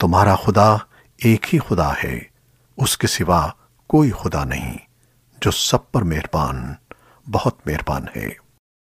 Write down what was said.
तुम्हारा खुदा एक ही खुदा है, उसके सिवा कोई खुदा नहीं, जो सब पर मेहरबान, बहुत मेहरबान है।